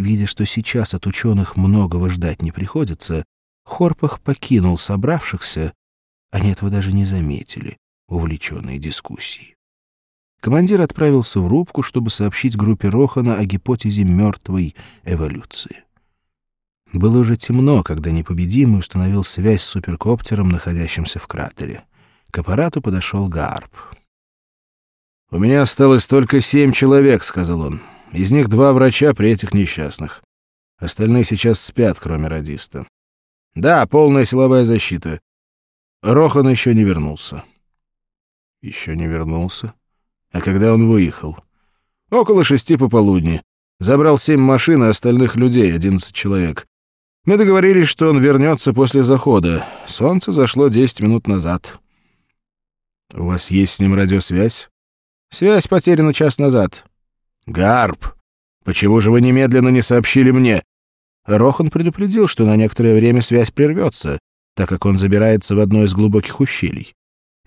Видя, что сейчас от ученых многого ждать не приходится, Хорпах покинул собравшихся, они этого даже не заметили, увлеченные дискуссией. Командир отправился в рубку, чтобы сообщить группе Рохана о гипотезе мертвой эволюции. Было уже темно, когда непобедимый установил связь с суперкоптером, находящимся в кратере. К аппарату подошел Гарп. «У меня осталось только семь человек», — сказал он. «Из них два врача при этих несчастных. Остальные сейчас спят, кроме радиста. Да, полная силовая защита. Рохан еще не вернулся». «Еще не вернулся? А когда он выехал?» «Около шести пополудни. Забрал семь машин и остальных людей, одиннадцать человек. Мы договорились, что он вернется после захода. Солнце зашло десять минут назад. У вас есть с ним радиосвязь? Связь потеряна час назад. Гарп, почему же вы немедленно не сообщили мне? Рохан предупредил, что на некоторое время связь прервется, так как он забирается в одно из глубоких ущелий.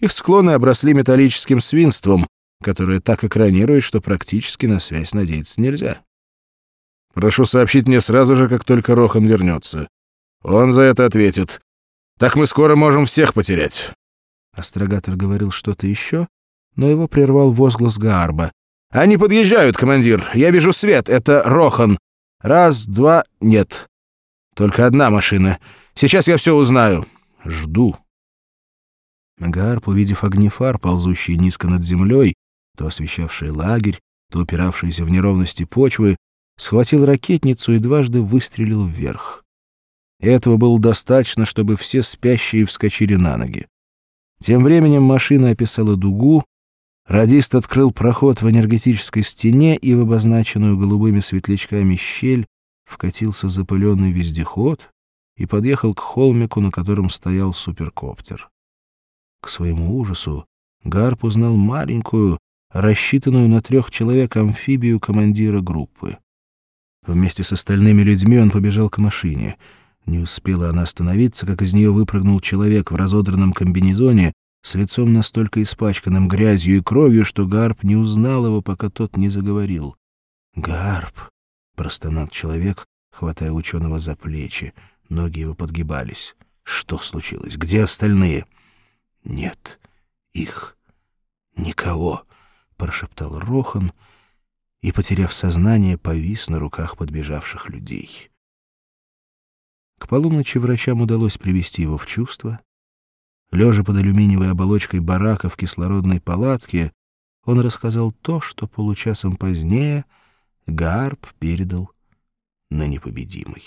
Их склоны обросли металлическим свинством, которое так экранирует, что практически на связь надеяться нельзя. Прошу сообщить мне сразу же, как только Рохан вернется. Он за это ответит. Так мы скоро можем всех потерять». Астрогатор говорил что-то еще, но его прервал возглас Гарба. «Они подъезжают, командир! Я вижу свет! Это Рохан! Раз, два... Нет. Только одна машина. Сейчас я все узнаю. Жду». Гарп, увидев огни фар, ползущие низко над землей, то освещавшие лагерь, то упиравшиеся в неровности почвы, схватил ракетницу и дважды выстрелил вверх. Этого было достаточно, чтобы все спящие вскочили на ноги. Тем временем машина описала дугу, радист открыл проход в энергетической стене и в обозначенную голубыми светлячками щель вкатился запыленный вездеход и подъехал к холмику, на котором стоял суперкоптер. К своему ужасу Гарп узнал маленькую, рассчитанную на трех человек амфибию командира группы. Вместе с остальными людьми он побежал к машине. Не успела она остановиться, как из нее выпрыгнул человек в разодранном комбинезоне с лицом настолько испачканным грязью и кровью, что Гарп не узнал его, пока тот не заговорил. «Гарп!» — простонал человек, хватая ученого за плечи. Ноги его подгибались. «Что случилось? Где остальные?» «Нет, их никого», — прошептал Рохан, — и, потеряв сознание, повис на руках подбежавших людей. К полуночи врачам удалось привести его в чувство. Лежа под алюминиевой оболочкой барака в кислородной палатке, он рассказал то, что получасом позднее Гарп передал на непобедимый.